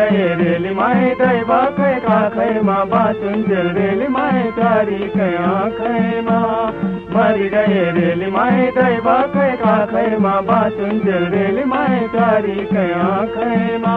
गए रेली माई दैवाकै काखैमा बाँचुन्जेल रेली माई प्यारीकै आँखैमा मरि गए रेली माई दैवाकै काखैमा बाँचुन्जेल रेली माई प्यारीकै आँखैमा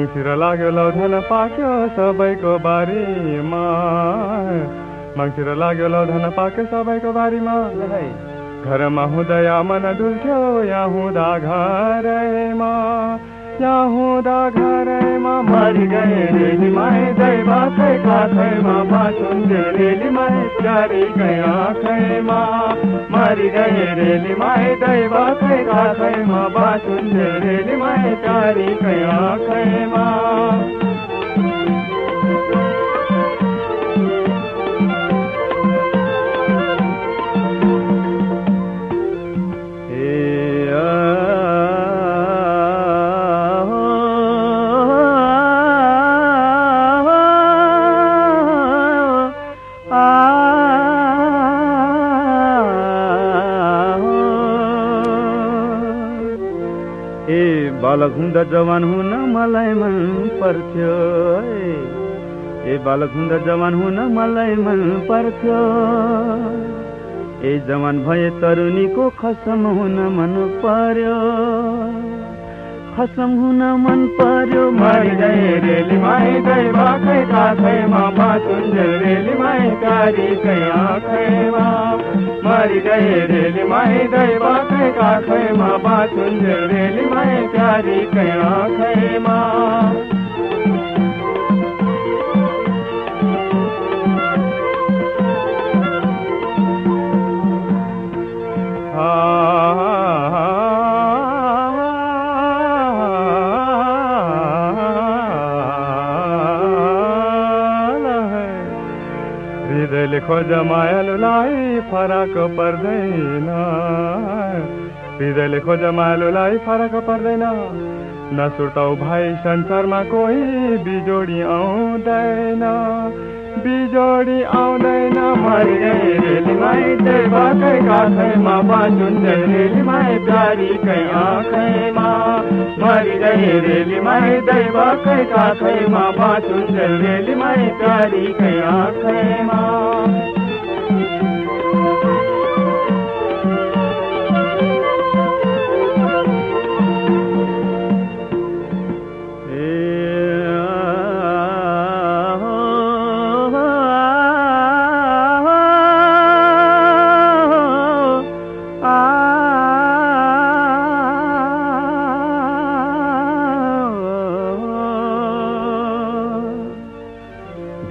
मङ्सिर लाग्यो लौधन पाक्यो सबैको बारीमा। मङ्सिर लाग्यो लौधन पाक्यो सबैको बारीमा। घरमा हुँदै मन डुल्थ्यो यहाँ हुँदा घरैमा। यहाँ हुँदा घरैमा मरि गए रेलीमाई दैवाकै काखैमा बाँचुन् रेलीमाई प्यारीकै आँखैमा मरि गए रेलीमाई दैवाकै काखैमा बाँचुन् रेलीमाई प्यारीकै आँखैमा बालक हुँदा जवान हुन मलाई मन पर्थ्यो ए बालक हुँदा जवान हुन मलाई मन पर्थ्यो। ए जवान भए तरुणीको खसम हुन मन पर्यो। खसम हुन मन पर्यो मरि गए रेलीमाई दैवाकै काखैमा बाँचुन्जेल रेलीमाई प्यारीकै आँखैमा मरि गए रेलीमाई दैवाकै काखैमा बाँचुन्जेल या मा हृदयले खोज मायालुलाई फरक पर्दैन। हृदयले खोज मायालुलाई फरक पर्दैन। नसुर्ताउ भाइ संसारमा कोही बिजोडी आउँदैन। बिजोडी आउँदैन मरि गए रेलीमाई दैवाकै काखैमा बाँचुन्। रेलीमाई प्यारीकै आँखैमा मरि गए रेलीमाई दैवाकै काखैमा बाँचुन् रेलीमाई प्यारीकै आँखैमा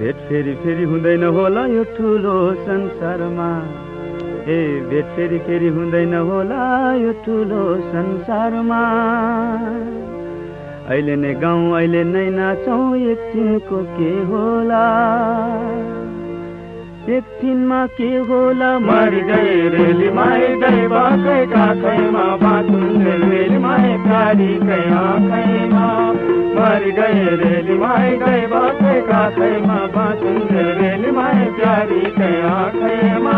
भेट फेरि फेरि हुँदैन होला यो ठुलो संसारमा। ए भेट फेरि फेरि हुँदैन होला यो ठुलो संसारमा। अहिले नै गाउँ अहिले नै नाचौँ एकछिनको के होला? एकछिनमा के होला? मरि गए रेलीमाई दैवाकै काखैमा बाँचुन् प्यारीकै आँखैमा मरि गए रेलीमाई दैवाकै काखैमा बाँचुन् रेलीमाई प्यारीकै आँखैमा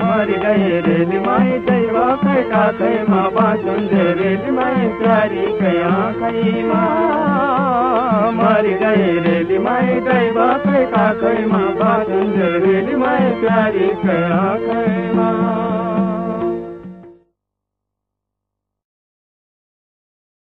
मरि गए रेलीमाई दैवाकै काखैमा बाँचुन् रेलीमाई प्यारीकै आँखैमा मरि गए रेलीमाई दैवाकै काखैमा बाँचुन् रेलीमाई प्यारीकै आँखैमा